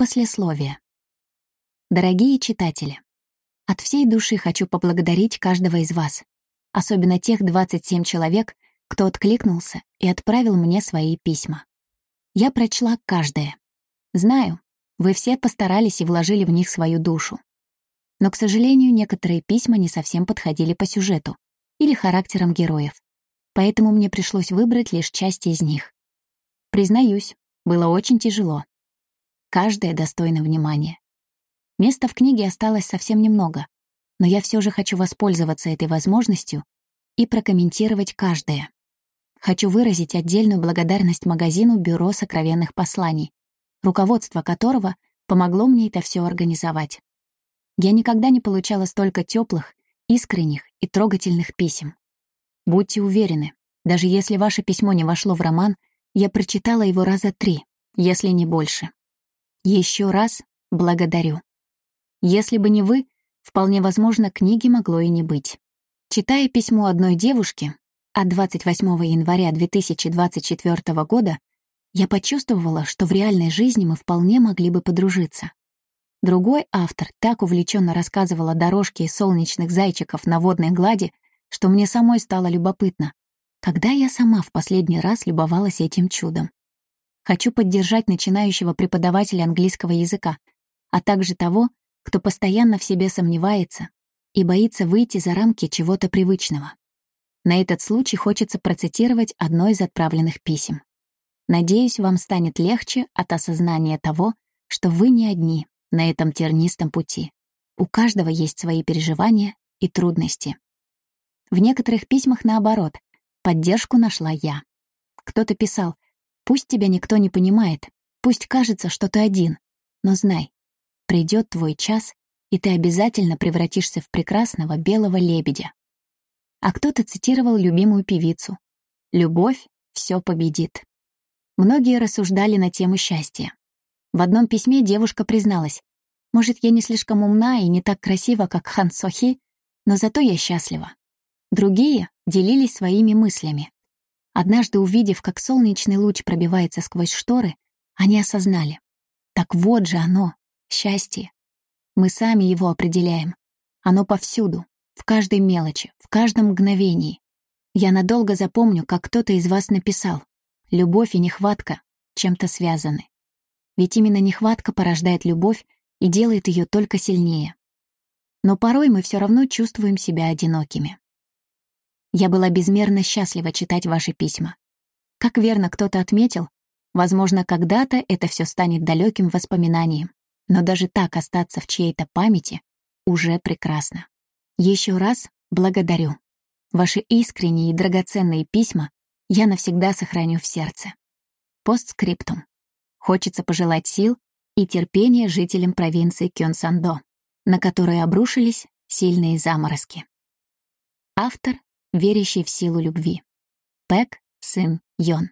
Послесловие. Дорогие читатели, от всей души хочу поблагодарить каждого из вас, особенно тех 27 человек, кто откликнулся и отправил мне свои письма. Я прочла каждое. Знаю, вы все постарались и вложили в них свою душу. Но, к сожалению, некоторые письма не совсем подходили по сюжету или характерам героев, поэтому мне пришлось выбрать лишь части из них. Признаюсь, было очень тяжело. Каждое достойно внимания. Места в книге осталось совсем немного, но я все же хочу воспользоваться этой возможностью и прокомментировать каждое. Хочу выразить отдельную благодарность магазину «Бюро сокровенных посланий», руководство которого помогло мне это все организовать. Я никогда не получала столько теплых, искренних и трогательных писем. Будьте уверены, даже если ваше письмо не вошло в роман, я прочитала его раза три, если не больше. Еще раз благодарю. Если бы не вы, вполне возможно, книги могло и не быть. Читая письмо одной девушки от 28 января 2024 года, я почувствовала, что в реальной жизни мы вполне могли бы подружиться. Другой автор так увлеченно рассказывал о дорожке из солнечных зайчиков на водной глади, что мне самой стало любопытно, когда я сама в последний раз любовалась этим чудом. Хочу поддержать начинающего преподавателя английского языка, а также того, кто постоянно в себе сомневается и боится выйти за рамки чего-то привычного. На этот случай хочется процитировать одно из отправленных писем. Надеюсь, вам станет легче от осознания того, что вы не одни на этом тернистом пути. У каждого есть свои переживания и трудности. В некоторых письмах наоборот, поддержку нашла я. Кто-то писал — Пусть тебя никто не понимает, пусть кажется, что ты один, но знай, придет твой час, и ты обязательно превратишься в прекрасного белого лебедя. А кто-то цитировал любимую певицу. «Любовь все победит». Многие рассуждали на тему счастья. В одном письме девушка призналась, «Может, я не слишком умна и не так красива, как Хан Сохи, но зато я счастлива». Другие делились своими мыслями. Однажды увидев, как солнечный луч пробивается сквозь шторы, они осознали. Так вот же оно, счастье. Мы сами его определяем. Оно повсюду, в каждой мелочи, в каждом мгновении. Я надолго запомню, как кто-то из вас написал. Любовь и нехватка чем-то связаны. Ведь именно нехватка порождает любовь и делает ее только сильнее. Но порой мы все равно чувствуем себя одинокими. Я была безмерно счастлива читать ваши письма. Как верно кто-то отметил, возможно, когда-то это все станет далеким воспоминанием, но даже так остаться в чьей-то памяти уже прекрасно. Еще раз благодарю. Ваши искренние и драгоценные письма я навсегда сохраню в сердце. Постскриптум. Хочется пожелать сил и терпения жителям провинции Кёнсандо, на которые обрушились сильные заморозки. Автор верящий в силу любви. Пэк, сын Йон.